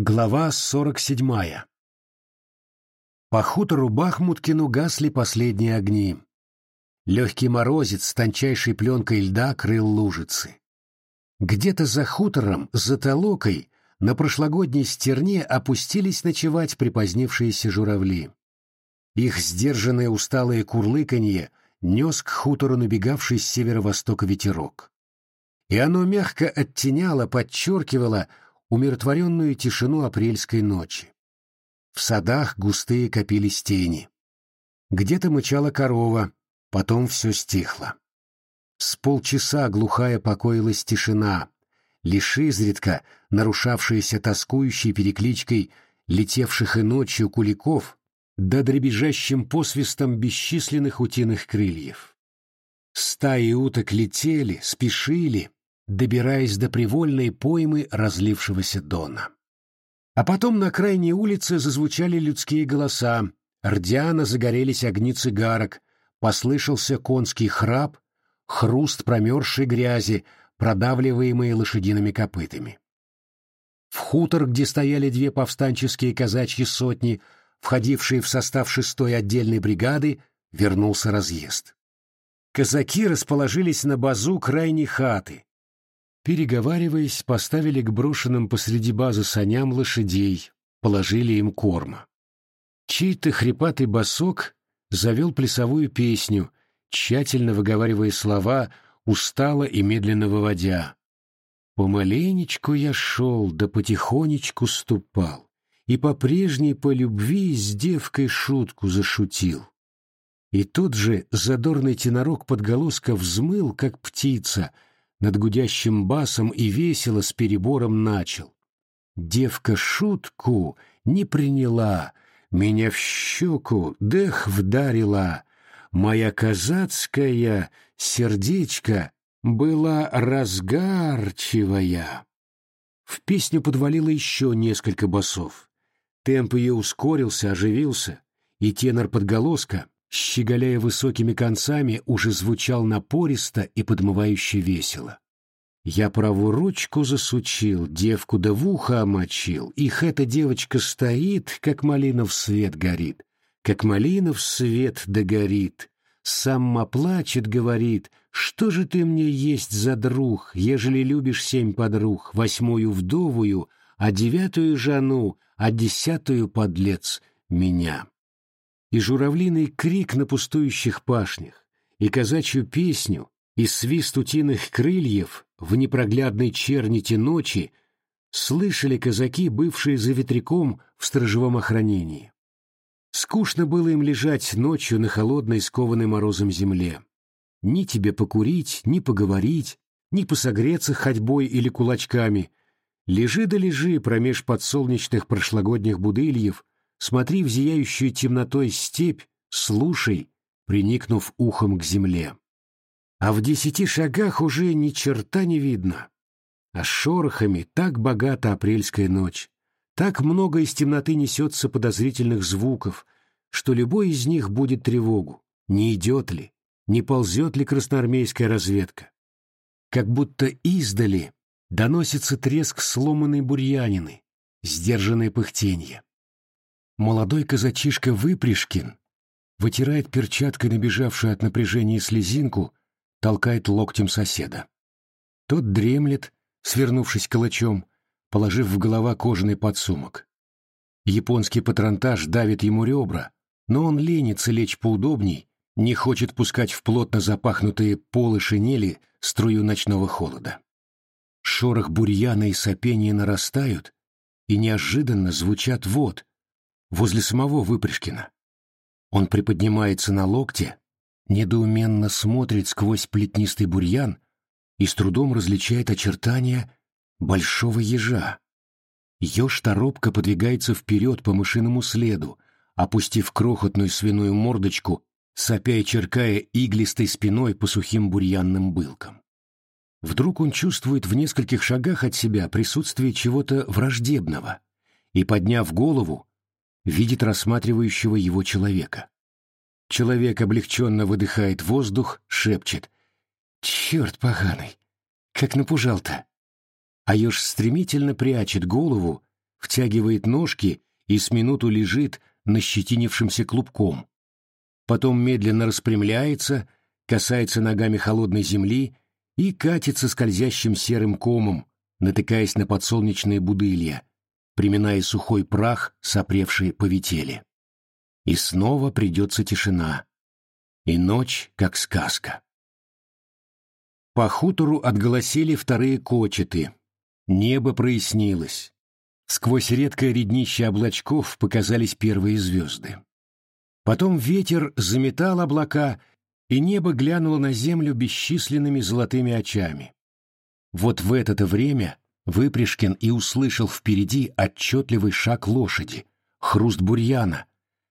Глава сорок седьмая По хутору Бахмуткину гасли последние огни. Легкий морозец с тончайшей пленкой льда крыл лужицы. Где-то за хутором, за толокой, на прошлогодней стерне опустились ночевать припозднившиеся журавли. Их сдержанное усталое курлыканье нес к хутору набегавший с северо-востока ветерок. И оно мягко оттеняло, подчеркивало умиротворенную тишину апрельской ночи. В садах густые копились тени. Где-то мычала корова, Потом все стихло. С полчаса глухая покоилась тишина, лишь изредка нарушавшаяся тоскующей перекличкой летевших и ночью куликов да дребезжащим посвистом бесчисленных утиных крыльев. Стаи уток летели, спешили, добираясь до привольной поймы разлившегося дона. А потом на крайней улице зазвучали людские голоса, рдяно загорелись огни цигарок, послышался конский храп, хруст промерзшей грязи, продавливаемые лошадиными копытами. В хутор, где стояли две повстанческие казачьи сотни, входившие в состав шестой отдельной бригады, вернулся разъезд. Казаки расположились на базу крайней хаты. Переговариваясь, поставили к брошенным посреди базы саням лошадей, положили им корма. Чей-то хрипатый босок завел плясовую песню, тщательно выговаривая слова, устало и медленно выводя. Помаленечку я шел, да потихонечку ступал, и по прежней по любви с девкой шутку зашутил. И тот же задорный тенорок подголоска взмыл, как птица, над гудящим басом и весело с перебором начал. Девка шутку не приняла — меня в щеку дых вдарила, моя казацкая сердечко была разгарчивая. В песню подвалило еще несколько басов. Темп ее ускорился, оживился, и тенор подголоска, щеголяя высокими концами, уже звучал напористо и подмывающе весело. Я правую ручку засучил, девку да в ухо омочил. Их эта девочка стоит, как малинов свет горит. Как малинов свет догорит. Сам плачет, говорит, что же ты мне есть за друг, ежели любишь семь подруг, восьмую вдовую, а девятую жену, а десятую подлец меня. И журавлиный крик на пустующих пашнях, и казачью песню, и свист утиных крыльев в непроглядной черните ночи слышали казаки, бывшие за ветряком в сторожевом охранении. Скучно было им лежать ночью на холодной, скованной морозом земле. Ни тебе покурить, ни поговорить, ни посогреться ходьбой или кулачками. Лежи да лежи промеж подсолнечных прошлогодних будыльев, смотри в зияющую темнотой степь, слушай, приникнув ухом к земле а в десяти шагах уже ни черта не видно. А шорохами так богата апрельская ночь, так много из темноты несется подозрительных звуков, что любой из них будет тревогу, не идет ли, не ползет ли красноармейская разведка. Как будто издали доносится треск сломанной бурьянины, сдержанное пыхтенье. Молодой казачишка Выпришкин вытирает перчаткой набежавшую от напряжения слезинку толкает локтем соседа. Тот дремлет, свернувшись калачом, положив в голова кожаный подсумок. Японский патронтаж давит ему ребра, но он ленится лечь поудобней, не хочет пускать в плотно запахнутые полы шинели струю ночного холода. Шорох бурьяна и сопения нарастают, и неожиданно звучат вот, возле самого Выпрышкина. Он приподнимается на локте, недоуменно смотрит сквозь плетнистый бурьян и с трудом различает очертания большого ежа. Еж торопко подвигается вперед по мышиному следу, опустив крохотную свиную мордочку, сопя и черкая иглистой спиной по сухим бурьянным былкам. Вдруг он чувствует в нескольких шагах от себя присутствие чего-то враждебного и, подняв голову, видит рассматривающего его человека. Человек облегченно выдыхает воздух, шепчет. «Черт поганый! Как напужал-то!» А еж стремительно прячет голову, втягивает ножки и с минуту лежит нащетинившимся клубком. Потом медленно распрямляется, касается ногами холодной земли и катится скользящим серым комом, натыкаясь на подсолнечные будылья, приминая сухой прах, сопревший по ветели. И снова придется тишина. И ночь, как сказка. По хутору отголосили вторые кочеты. Небо прояснилось. Сквозь редкое реднище облачков показались первые звезды. Потом ветер заметал облака, и небо глянуло на землю бесчисленными золотыми очами. Вот в это-то время Выпряжкин и услышал впереди отчетливый шаг лошади, хруст бурьяна,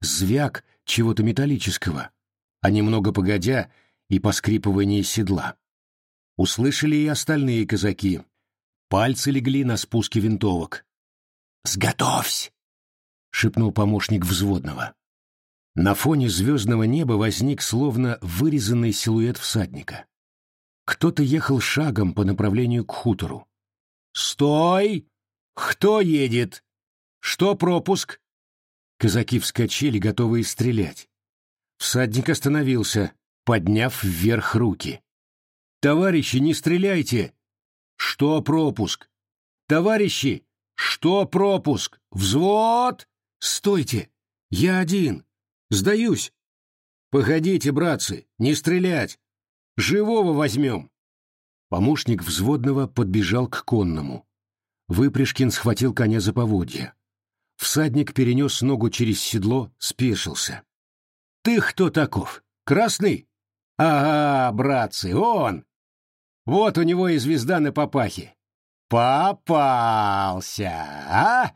звяк чего-то металлического, а немного погодя и поскрипывание седла. Услышали и остальные казаки. Пальцы легли на спуске винтовок. «Сготовься!» — шепнул помощник взводного. На фоне звездного неба возник словно вырезанный силуэт всадника. Кто-то ехал шагом по направлению к хутору. «Стой! Кто едет? Что пропуск?» Казаки вскочили, готовые стрелять. Всадник остановился, подняв вверх руки. «Товарищи, не стреляйте!» «Что пропуск?» «Товарищи, что пропуск? Взвод!» «Стойте! Я один! Сдаюсь!» «Погодите, братцы, не стрелять! Живого возьмем!» Помощник взводного подбежал к конному. Выпряжкин схватил коня за поводья. Всадник перенес ногу через седло, спешился. «Ты кто таков? Красный?» «Ага, братцы, он! Вот у него и звезда на папахе. Попался, а?»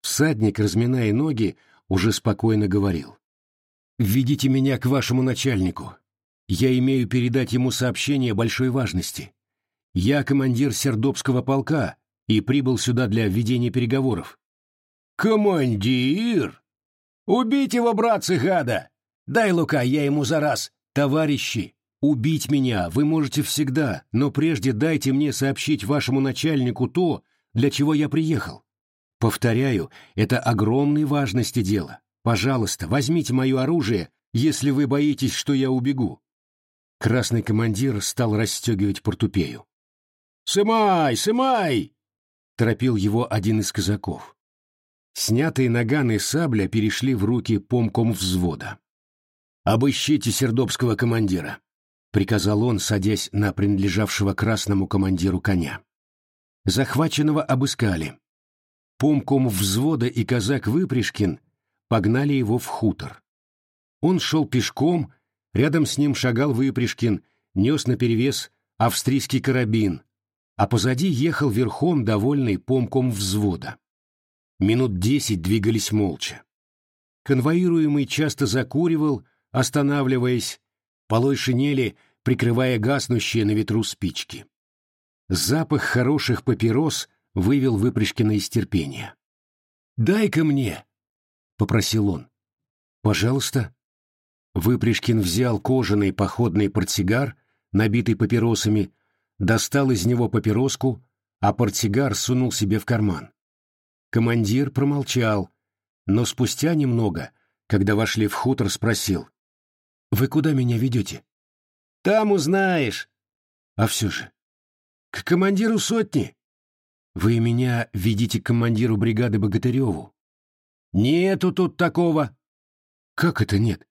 Всадник, разминая ноги, уже спокойно говорил. «Введите меня к вашему начальнику. Я имею передать ему сообщение большой важности. Я командир Сердобского полка и прибыл сюда для ведения переговоров. Командир? Убить его, братцы, гада! Дай, Лука, я ему за раз. Товарищи, убить меня вы можете всегда, но прежде дайте мне сообщить вашему начальнику то, для чего я приехал. Повторяю, это огромной важности дело. Пожалуйста, возьмите мое оружие, если вы боитесь, что я убегу. Красный командир стал расстегивать портупею. «Сымай, сымай!» — торопил его один из казаков. Снятые наган и сабля перешли в руки помком взвода. «Обыщите сердобского командира», — приказал он, садясь на принадлежавшего красному командиру коня. Захваченного обыскали. Помком взвода и казак Выпряжкин погнали его в хутор. Он шел пешком, Рядом с ним шагал Выпряжкин, нес наперевес австрийский карабин, а позади ехал верхом довольный помком взвода. Минут десять двигались молча. Конвоируемый часто закуривал, останавливаясь, полой шинели, прикрывая гаснущие на ветру спички. Запах хороших папирос вывел Выпряжкина из терпения. «Дай-ка мне!» — попросил он. «Пожалуйста», Выпряжкин взял кожаный походный портсигар, набитый папиросами, достал из него папироску, а портсигар сунул себе в карман. Командир промолчал, но спустя немного, когда вошли в хутор, спросил. «Вы куда меня ведете?» «Там узнаешь». «А все же?» «К командиру сотни». «Вы меня ведите к командиру бригады Богатыреву». «Нету тут такого». «Как это нет?»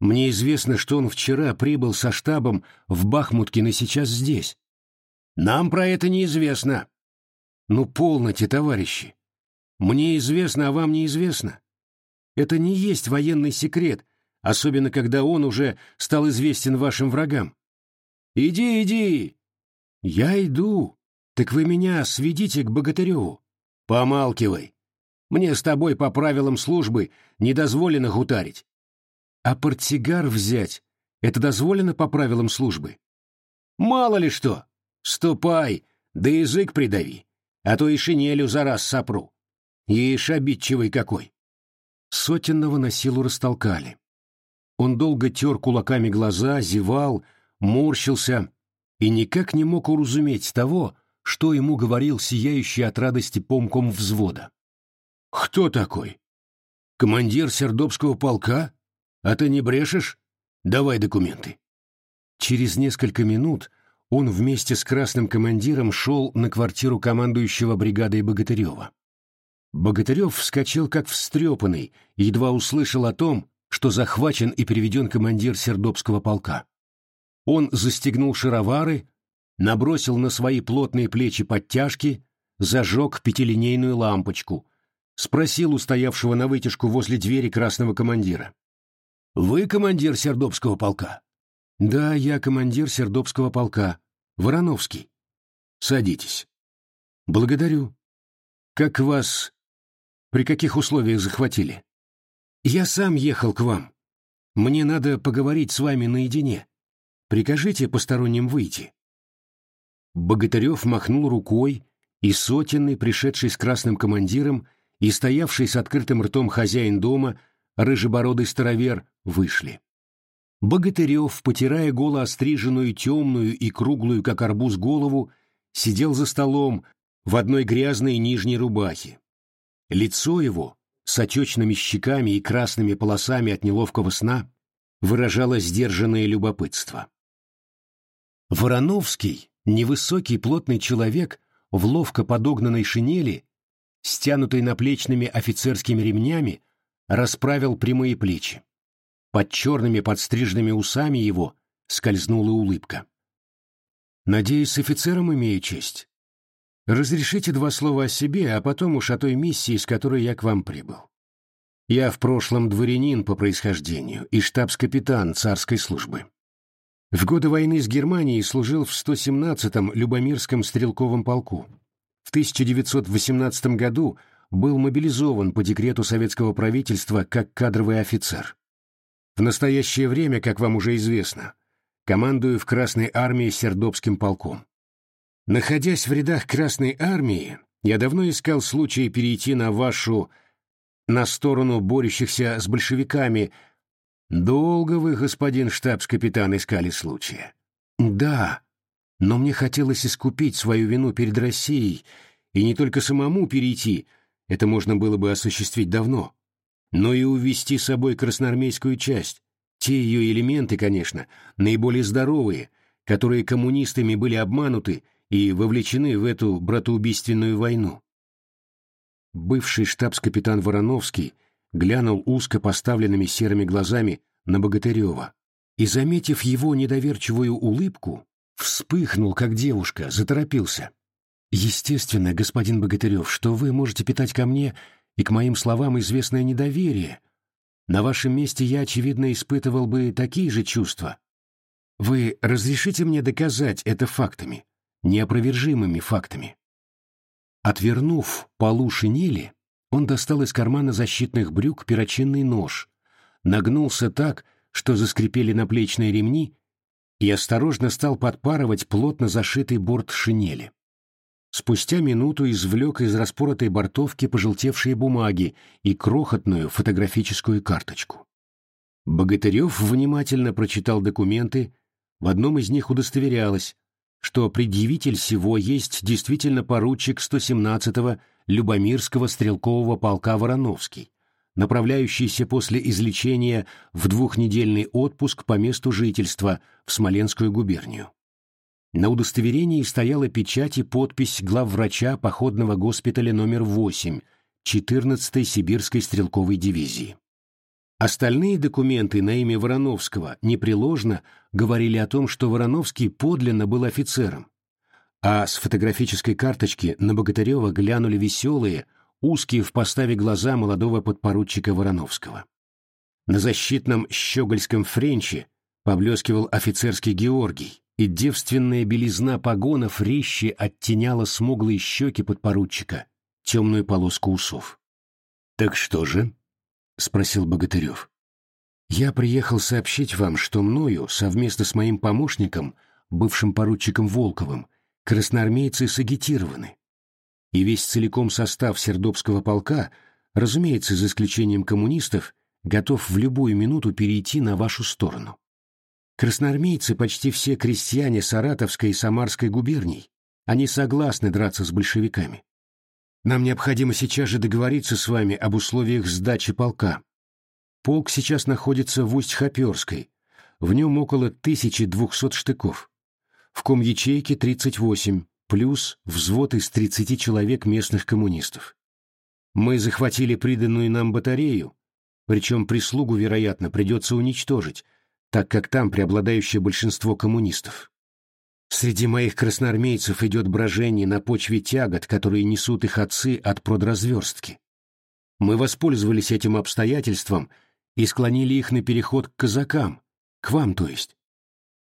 Мне известно, что он вчера прибыл со штабом в Бахмуткино сейчас здесь. Нам про это неизвестно. Ну, полноте, товарищи. Мне известно, а вам неизвестно. Это не есть военный секрет, особенно когда он уже стал известен вашим врагам. Иди, иди. Я иду. Так вы меня сведите к Богатыреву. Помалкивай. Мне с тобой по правилам службы не дозволено гутарить. А портсигар взять — это дозволено по правилам службы? Мало ли что. Ступай, да язык придави, а то и шинелю за раз сопру. Ишь, обидчивый какой. Сотенного на силу растолкали. Он долго тер кулаками глаза, зевал, морщился и никак не мог уразуметь того, что ему говорил сияющий от радости помком взвода. «Кто такой? Командир Сердобского полка? А ты не брешешь? Давай документы». Через несколько минут он вместе с красным командиром шел на квартиру командующего бригадой Богатырева. Богатырев вскочил как встрепанный, едва услышал о том, что захвачен и переведен командир Сердобского полка. Он застегнул шаровары, набросил на свои плотные плечи подтяжки, зажег пятилинейную лампочку, спросил у стоявшего на вытяжку возле двери красного командира. «Вы командир Сердобского полка?» «Да, я командир Сердобского полка. Вороновский». «Садитесь». «Благодарю. Как вас... При каких условиях захватили?» «Я сам ехал к вам. Мне надо поговорить с вами наедине. Прикажите посторонним выйти». Богатырев махнул рукой, и сотенный, пришедший с красным командиром, и стоявший с открытым ртом хозяин дома, рыжебородый старовер, вышли. Богатырев, потирая голо остриженную, темную и круглую, как арбуз, голову, сидел за столом в одной грязной нижней рубахе. Лицо его, с отечными щеками и красными полосами от неловкого сна, выражало сдержанное любопытство. Вороновский, невысокий плотный человек в ловко подогнанной шинели, стянутой наплечными офицерскими ремнями, расправил прямые плечи. Под черными подстриженными усами его скользнула улыбка. «Надеюсь, с офицером имею честь. Разрешите два слова о себе, а потом уж о той миссии, с которой я к вам прибыл. Я в прошлом дворянин по происхождению и штабс-капитан царской службы. В годы войны с Германией служил в 117-м Любомирском стрелковом полку. В 1918 году был мобилизован по декрету советского правительства как кадровый офицер. В настоящее время, как вам уже известно, командую в Красной армии Сердобским полком. Находясь в рядах Красной армии, я давно искал случая перейти на вашу... на сторону борющихся с большевиками. Долго вы, господин штабс-капитан, искали случая. Да, но мне хотелось искупить свою вину перед Россией, и не только самому перейти, это можно было бы осуществить давно, но и увести с собой красноармейскую часть, те ее элементы, конечно, наиболее здоровые, которые коммунистами были обмануты и вовлечены в эту братоубийственную войну. Бывший штабс-капитан Вороновский глянул узко поставленными серыми глазами на Богатырева и, заметив его недоверчивую улыбку, вспыхнул, как девушка, заторопился. «Естественно, господин Богатырев, что вы можете питать ко мне и к моим словам известное недоверие. На вашем месте я, очевидно, испытывал бы такие же чувства. Вы разрешите мне доказать это фактами, неопровержимыми фактами?» Отвернув полу шинели, он достал из кармана защитных брюк перочинный нож, нагнулся так, что заскрипели наплечные ремни, и осторожно стал подпарывать плотно зашитый борт шинели. Спустя минуту извлек из распоротой бортовки пожелтевшие бумаги и крохотную фотографическую карточку. Богатырев внимательно прочитал документы, в одном из них удостоверялось, что предъявитель всего есть действительно поручик 117-го Любомирского стрелкового полка Вороновский, направляющийся после излечения в двухнедельный отпуск по месту жительства в Смоленскую губернию. На удостоверении стояла печать и подпись главврача походного госпиталя номер 8 14-й Сибирской стрелковой дивизии. Остальные документы на имя Вороновского непреложно говорили о том, что Вороновский подлинно был офицером, а с фотографической карточки на Богатырева глянули веселые, узкие в поставе глаза молодого подпоручика Вороновского. На защитном щегольском френче поблескивал офицерский Георгий, и девственная белизна погонов резче оттеняла смуглые щеки подпоручика, темную полоску усов. «Так что же?» — спросил Богатырев. «Я приехал сообщить вам, что мною, совместно с моим помощником, бывшим поручиком Волковым, красноармейцы сагитированы. И весь целиком состав Сердобского полка, разумеется, за исключением коммунистов, готов в любую минуту перейти на вашу сторону. Красноармейцы почти все крестьяне Саратовской и Самарской губерний, Они согласны драться с большевиками. Нам необходимо сейчас же договориться с вами об условиях сдачи полка. Полк сейчас находится в Усть-Хоперской. В нем около 1200 штыков. В ком ячейке 38, плюс взвод из 30 человек местных коммунистов. Мы захватили приданную нам батарею, причем прислугу, вероятно, придется уничтожить, так как там преобладающее большинство коммунистов. Среди моих красноармейцев идет брожение на почве тягот, которые несут их отцы от продразверстки. Мы воспользовались этим обстоятельством и склонили их на переход к казакам, к вам, то есть.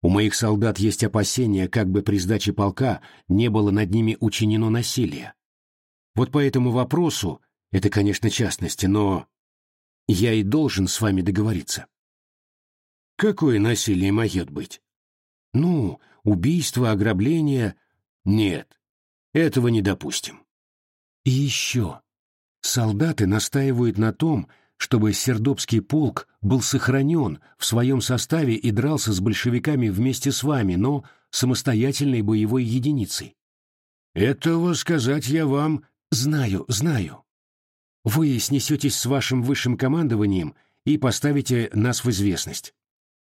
У моих солдат есть опасения, как бы при сдаче полка не было над ними учинено насилие. Вот по этому вопросу, это, конечно, частности, но я и должен с вами договориться. Какое насилие может быть? Ну, убийство, ограбление... Нет, этого не допустим. И еще. Солдаты настаивают на том, чтобы Сердобский полк был сохранен в своем составе и дрался с большевиками вместе с вами, но самостоятельной боевой единицей. Этого сказать я вам... Знаю, знаю. Вы снесетесь с вашим высшим командованием и поставите нас в известность.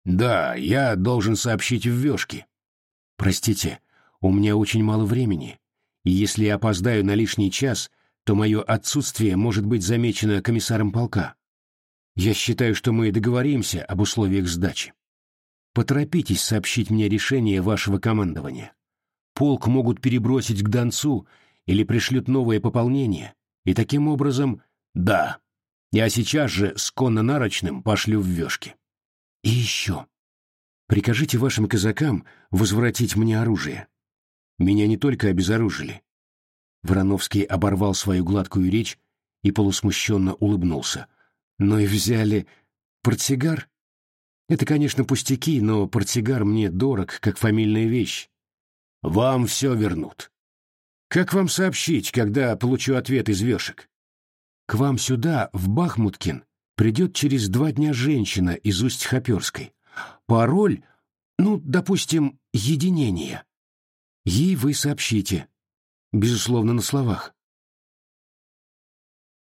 Да, я должен сообщить в вешке. Простите, у меня очень мало времени, и если я опоздаю на лишний час, то мое отсутствие может быть замечено комиссаром полка. Я считаю, что мы договоримся об условиях сдачи. Поторопитесь сообщить мне решение вашего командования. Полк могут перебросить к Донцу или пришлют новое пополнение, и таким образом, да, я сейчас же с конно-нарочным пошлю в вешки. И еще. Прикажите вашим казакам возвратить мне оружие. Меня не только обезоружили. Вороновский оборвал свою гладкую речь и полусмущенно улыбнулся — но и взяли портсигар. Это, конечно, пустяки, но портсигар мне дорог, как фамильная вещь. Вам все вернут. Как вам сообщить, когда получу ответ из вешек? К вам сюда, в Бахмуткин, придет через два дня женщина из Усть-Хоперской. Пароль, ну, допустим, единение. Ей вы сообщите. Безусловно, на словах.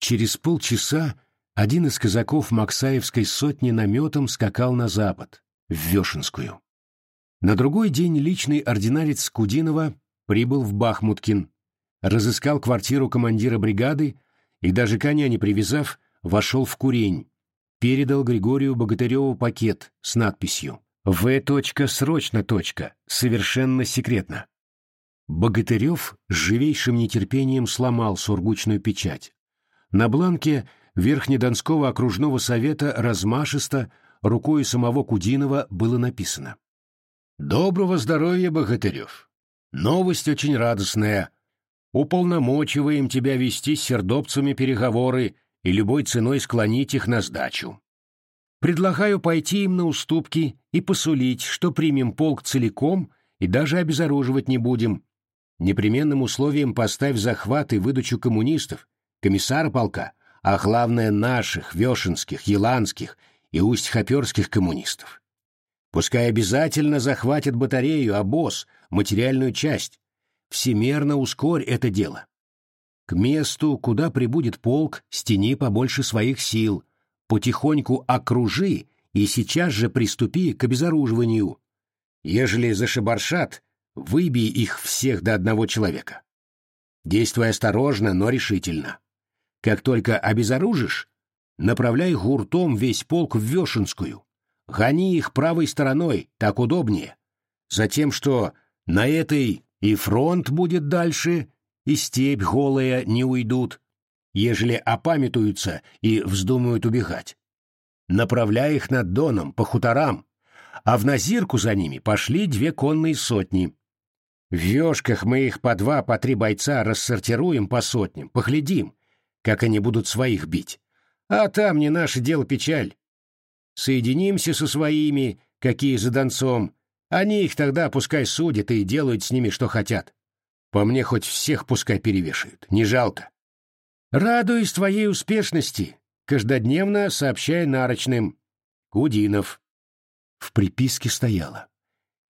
Через полчаса один из казаков Максаевской сотни наметом скакал на запад, в Вешенскую. На другой день личный ординарец Скудинова прибыл в Бахмуткин, разыскал квартиру командира бригады и, даже коня не привязав, вошел в курень, передал Григорию Богатыреву пакет с надписью «В. Срочно. Совершенно секретно». Богатырев живейшим нетерпением сломал сургучную печать. На бланке Верхнедонского окружного совета размашисто, рукой самого Кудинова было написано. «Доброго здоровья, Богатырев! Новость очень радостная. Уполномочиваем тебя вести с сердобцами переговоры и любой ценой склонить их на сдачу. Предлагаю пойти им на уступки и посулить, что примем полк целиком и даже обезоруживать не будем. Непременным условием поставь захват и выдачу коммунистов, комиссара полка, а главное наших, вешенских, еланских и усть-хоперских коммунистов. Пускай обязательно захватят батарею, обоз, материальную часть. Всемерно ускорь это дело. К месту, куда прибудет полк, стяни побольше своих сил, потихоньку окружи и сейчас же приступи к обезоруживанию. Ежели зашибаршат, выбей их всех до одного человека. Действуй осторожно, но решительно. Как только обезоружишь, направляй гуртом весь полк в Вешенскую. Гони их правой стороной, так удобнее. Затем, что на этой и фронт будет дальше, и степь голая не уйдут, ежели опамятуются и вздумают убегать. Направляй их над Доном, по хуторам, а в Назирку за ними пошли две конные сотни. В вешках мы их по два, по три бойца рассортируем по сотням, поглядим, как они будут своих бить. А там не наше дело печаль. Соединимся со своими, какие за донцом. Они их тогда пускай судят и делают с ними, что хотят. По мне хоть всех пускай перевешают, не жалко. Радуюсь твоей успешности, каждодневно сообщая нарочным. Кудинов. В приписке стояло.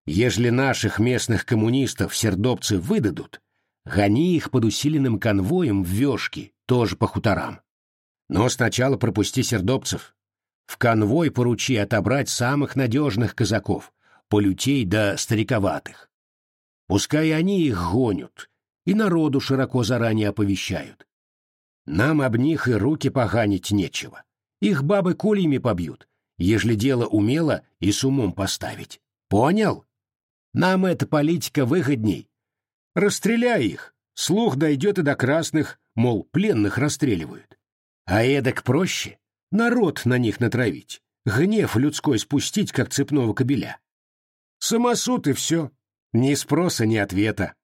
Ежели наших местных коммунистов сердобцы выдадут, гони их под усиленным конвоем в вешки, тоже по хуторам. Но сначала пропусти сердобцев. В конвой поручи отобрать самых надежных казаков, полютей да стариковатых. Пускай они их гонят и народу широко заранее оповещают. Нам об них и руки поганить нечего. Их бабы кольями побьют, ежели дело умело и с умом поставить. Понял? Нам эта политика выгодней. Расстреляй их, слух дойдет и до красных, мол, пленных расстреливают. А эдак проще народ на них натравить, гнев людской спустить, как цепного кобеля. Самосуд и все, ни спроса, ни ответа.